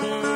Bye.